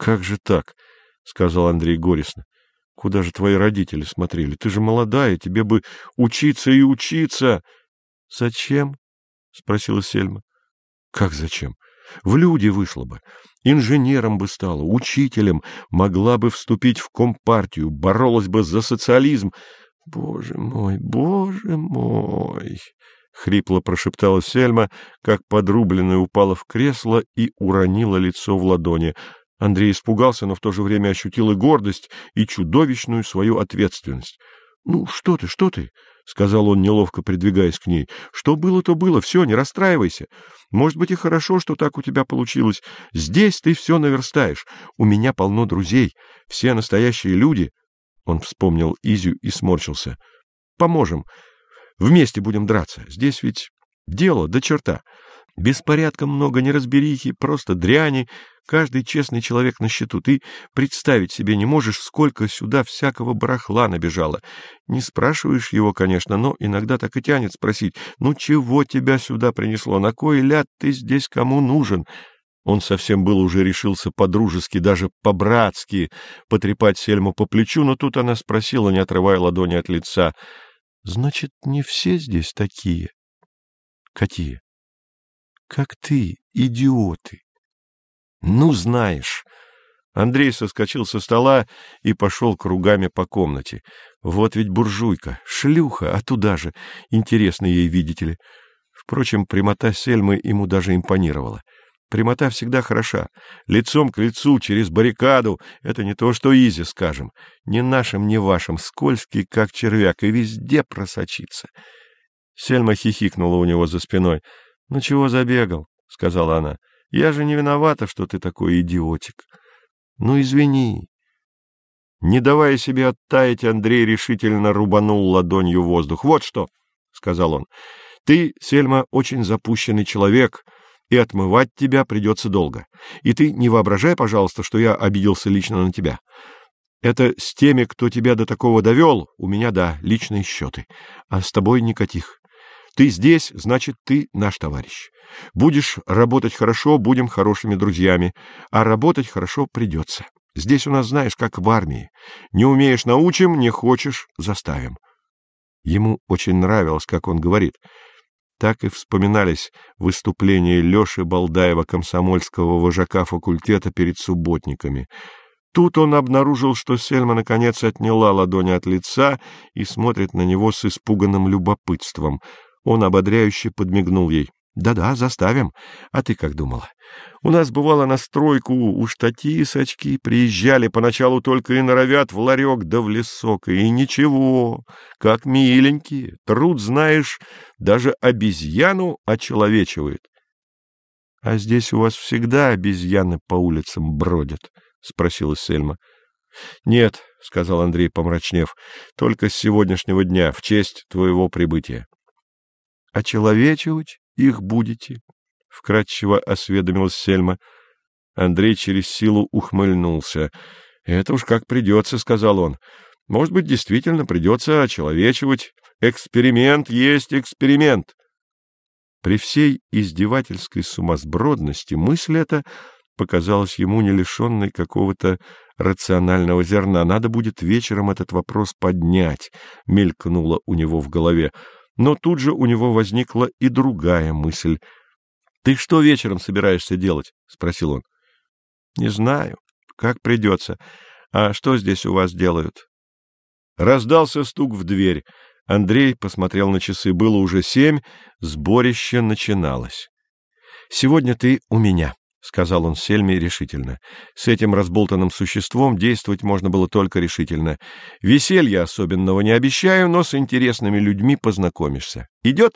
Как же так? — сказал Андрей горестно. — Куда же твои родители смотрели? Ты же молодая, тебе бы учиться и учиться. — Зачем? — спросила Сельма. — Как зачем? В люди вышла бы, инженером бы стала, учителем, могла бы вступить в компартию, боролась бы за социализм. — Боже мой, боже мой! — хрипло прошептала Сельма, как подрубленная упала в кресло и уронила лицо в ладони. Андрей испугался, но в то же время ощутил и гордость, и чудовищную свою ответственность. — Ну, что ты, что ты? — сказал он, неловко придвигаясь к ней. — Что было, то было. Все, не расстраивайся. Может быть, и хорошо, что так у тебя получилось. Здесь ты все наверстаешь. У меня полно друзей. Все настоящие люди. Он вспомнил Изю и сморщился. — Поможем. Вместе будем драться. Здесь ведь дело до черта. Беспорядка много, неразберихи, просто дряни. Каждый честный человек на счету. Ты представить себе не можешь, сколько сюда всякого барахла набежало. Не спрашиваешь его, конечно, но иногда так и тянет спросить, ну чего тебя сюда принесло, на кой ляд ты здесь кому нужен? Он совсем был уже решился по-дружески, даже по-братски потрепать Сельму по плечу, но тут она спросила, не отрывая ладони от лица, — Значит, не все здесь такие? — Какие? — Как ты, идиоты. — Ну, знаешь. Андрей соскочил со стола и пошел кругами по комнате. Вот ведь буржуйка, шлюха, а туда же. Интересно ей, видите ли. Впрочем, прямота Сельмы ему даже импонировала. Прямота всегда хороша. Лицом к лицу, через баррикаду — это не то, что Изи, скажем. Ни нашим, ни вашим, скользкий, как червяк, и везде просочится. Сельма хихикнула у него за спиной. — Ну чего забегал? — сказала она. — Я же не виновата, что ты такой идиотик. — Ну, извини. Не давая себе оттаять, Андрей решительно рубанул ладонью воздух. — Вот что, — сказал он. — Ты, Сельма, очень запущенный человек — и отмывать тебя придется долго. И ты не воображай, пожалуйста, что я обиделся лично на тебя. Это с теми, кто тебя до такого довел, у меня, да, личные счеты, а с тобой никаких. Ты здесь, значит, ты наш товарищ. Будешь работать хорошо, будем хорошими друзьями, а работать хорошо придется. Здесь у нас, знаешь, как в армии. Не умеешь — научим, не хочешь — заставим. Ему очень нравилось, как он говорит — так и вспоминались выступления Леши Балдаева, комсомольского вожака факультета перед субботниками. Тут он обнаружил, что Сельма наконец отняла ладони от лица и смотрит на него с испуганным любопытством. Он ободряюще подмигнул ей. Да-да, заставим. А ты как думала? У нас бывало на стройку, уж такие сачки приезжали поначалу только и норовят в ларек да в лесок, и ничего, как миленькие. Труд, знаешь, даже обезьяну очеловечивает. — А здесь у вас всегда обезьяны по улицам бродят? — спросила Сельма. — Нет, — сказал Андрей, помрачнев, — только с сегодняшнего дня, в честь твоего прибытия. — Очеловечивать? их будете? — вкратчиво осведомилась Сельма. Андрей через силу ухмыльнулся. — Это уж как придется, — сказал он. — Может быть, действительно придется очеловечивать. Эксперимент есть эксперимент. При всей издевательской сумасбродности мысль эта показалась ему не лишенной какого-то рационального зерна. Надо будет вечером этот вопрос поднять, мелькнуло у него в голове. Но тут же у него возникла и другая мысль. — Ты что вечером собираешься делать? — спросил он. — Не знаю. Как придется. А что здесь у вас делают? Раздался стук в дверь. Андрей посмотрел на часы. Было уже семь, сборище начиналось. — Сегодня ты у меня, — сказал он Сельме решительно. С этим разболтанным существом действовать можно было только решительно. Веселья особенного не обещаю, но с интересными людьми познакомишься. Идет?